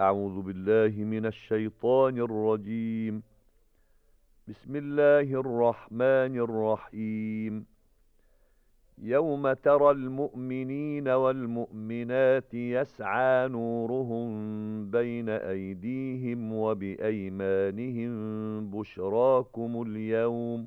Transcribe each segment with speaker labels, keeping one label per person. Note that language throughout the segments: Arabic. Speaker 1: أعوذ بالله من الشيطان الرجيم بسم الله الرحمن الرحيم يوم ترى المؤمنين والمؤمنات يسعى نورهم بين أيديهم وبأيمانهم بشراكم اليوم ۖ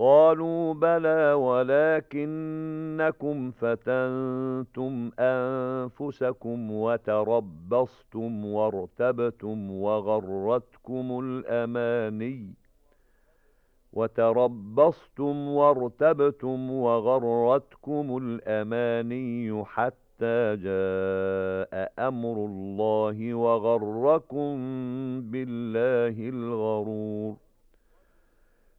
Speaker 1: قالوا بلى ولكنكم فتنتم أنفسكم وتربصتم وارتبتم وغرتكم الأماني وتربصتم وارتبتم وغرتكم الأماني حتى جاء أمر الله وغركم بالله الغرور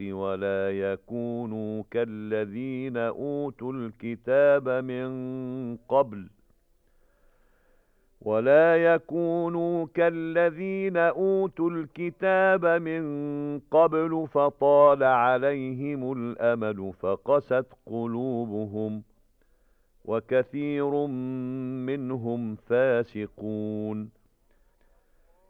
Speaker 1: الحق ولا يكونوا كالذين أوتوا الكتاب من قبل ولا يكونوا كالذين أوتوا الكتاب من قبل فطال عليهم الأمل فقست قلوبهم وكثير منهم فاسقون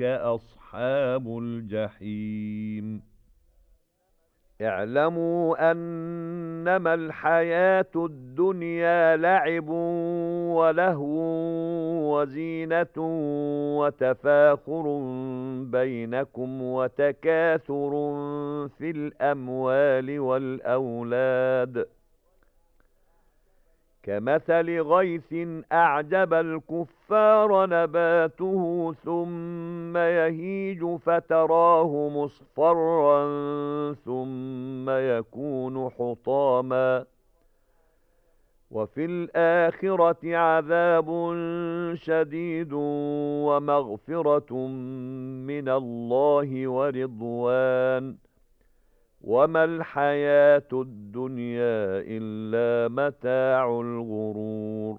Speaker 1: أولئك أصحاب الجحيم اعلموا أنما الحياة الدنيا لعب ولهو وزينة وتفاخر بينكم وتكاثر في الأموال والأولاد كمثل غيث أعجب الكفر الْكُفَّارَ نَبَاتُهُ ثُمَّ يَهِيجُ فَتَرَاهُ مُصْفَرًّا ثُمَّ يَكُونُ حُطَامًا وَفِي الْآخِرَةِ عَذَابٌ شَدِيدٌ وَمَغْفِرَةٌ مِنَ اللَّهِ وَرِضْوَانٌ وَمَا الْحَيَاةُ الدُّنْيَا إِلَّا مَتَاعُ الْغُرُورِ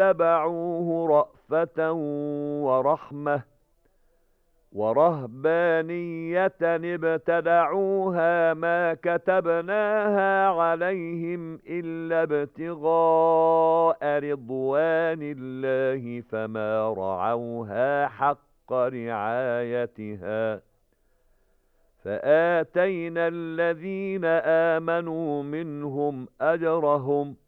Speaker 1: اتبعوه رأفة ورحمة ورهبانية ابتدعوها ما كتبناها عليهم إلا ابتغاء رضوان الله فما رعوها حق رعايتها فآتينا الذين آمنوا منهم أجرهم ۖ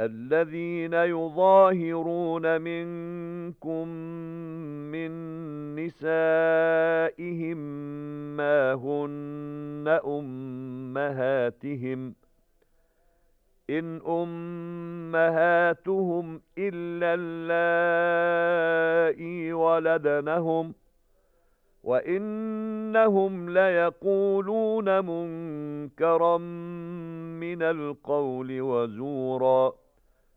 Speaker 1: الَّذِينَ يُظَاهِرُونَ مِنكُم مِّن نِّسَائِهِم مَّا هُنَّ أُمَّهَاتِهِمْ إِنْ أُمَّهَاتُهُمْ إِلَّا اللَّائِي وَلَدْنَهُمْ وَإِنَّهُمْ لَيَقُولُونَ مُنكَرًا مِّنَ الْقَوْلِ وَزُورًا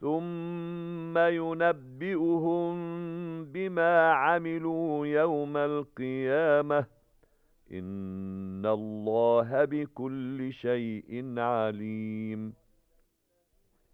Speaker 1: ثُمَّ يُنَبِّئُهُم بِمَا عَمِلُوا يَوْمَ الْقِيَامَةِ إِنَّ اللَّهَ بِكُلِّ شَيْءٍ عَلِيمٌ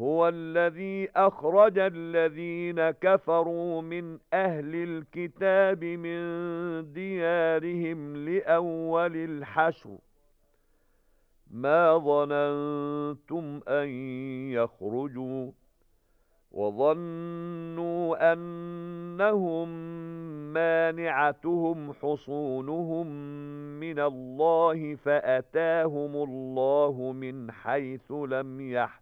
Speaker 1: هُوَ الَّذِي أَخْرَجَ الَّذِينَ كَفَرُوا مِنْ أَهْلِ الْكِتَابِ مِنْ دِيَارِهِمْ لِأَوَّلِ الْحَشْرِ مَا ظَنَنْتُمْ أَنْ يَخْرُجُوا وَظَنُّوا أَنَّهُمْ مَانِعَتُهُمْ حُصُونُهُمْ مِنَ اللَّهِ فَأَتَاهُمُ اللَّهُ مِنْ حَيْثُ لَمْ يحتاج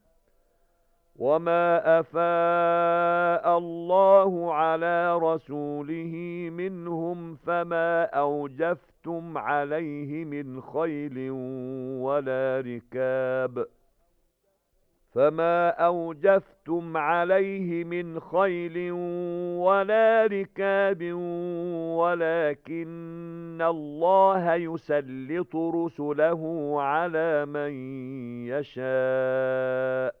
Speaker 1: وَمَا أَفَاءَ اللَّهُ عَلَى رَسُولِهِ مِنْهُمْ فَمَا أَوْجَفْتُمْ عَلَيْهِ مِنْ خَيْلٍ وَلَا رِكَابٍ فَمَا أَوْجَفْتُمْ عَلَيْهِ مِنْ خَيْلٍ وَلَا رِكَابٍ وَلَكِنَّ اللَّهَ يُسَلِّطُ رُسُلَهُ عَلَى مَن يَشَاءُ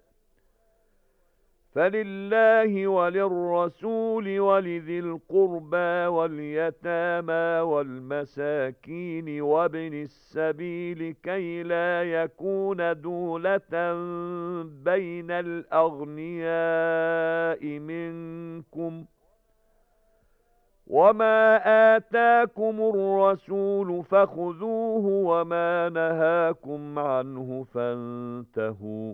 Speaker 1: فلله وللرسول ولذي القربى واليتامى والمساكين وابن السبيل كي لا يكون دولة بين الأغنياء منكم وما آتاكم الرسول فخذوه وما نهاكم عنه فانتهوا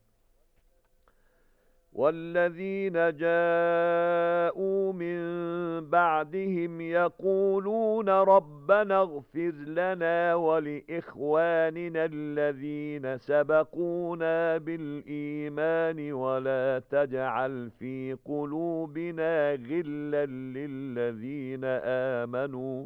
Speaker 1: وَالَّذِينَ جَاءُوا مِن بَعْدِهِمْ يَقُولُونَ رَبَّنَا اغْفِرْ لَنَا وَلِإِخْوَانِنَا الَّذِينَ سَبَقُونَا بِالْإِيمَانِ وَلَا تَجْعَلْ فِي قُلُوبِنَا غِلًّا لِّلَّذِينَ آمَنُوا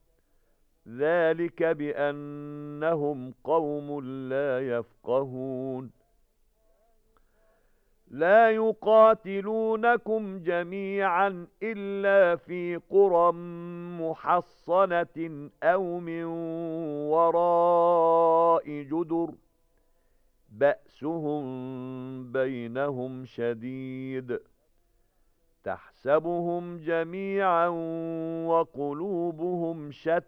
Speaker 1: ذَلِكَ بِأَنَّهُمْ قَوْمٌ لَّا يَفْقَهُونَ لَا يُقَاتِلُونَكُمْ جَمِيعًا إِلَّا فِي قُرًى مُحَصَّنَةٍ أَوْ مِن وَرَاءِ جُدُرٍ بَأْسُهُم بَيْنَهُمْ شَدِيدٌ تَحْسَبُهُمْ جَمِيعًا وَقُلُوبُهُمْ شَتَّى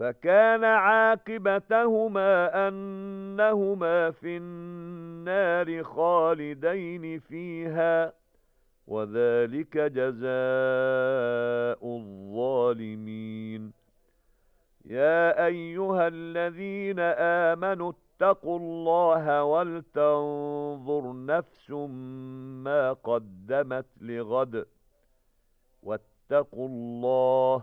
Speaker 1: فَكَانَ عَاقِبَتَهُمَا أَنَّهُمَا فِي النَّارِ خَالِدَيْنِ فِيهَا وَذَلِكَ جَزَاءُ الظَّالِمِينَ يَا أَيُّهَا الَّذِينَ آمَنُوا اتَّقُوا اللَّهَ وَلْتَنظُرْ نَفْسٌ مَا قَدَّمَتْ لِغَدٍ وَاتَّقُوا اللَّهَ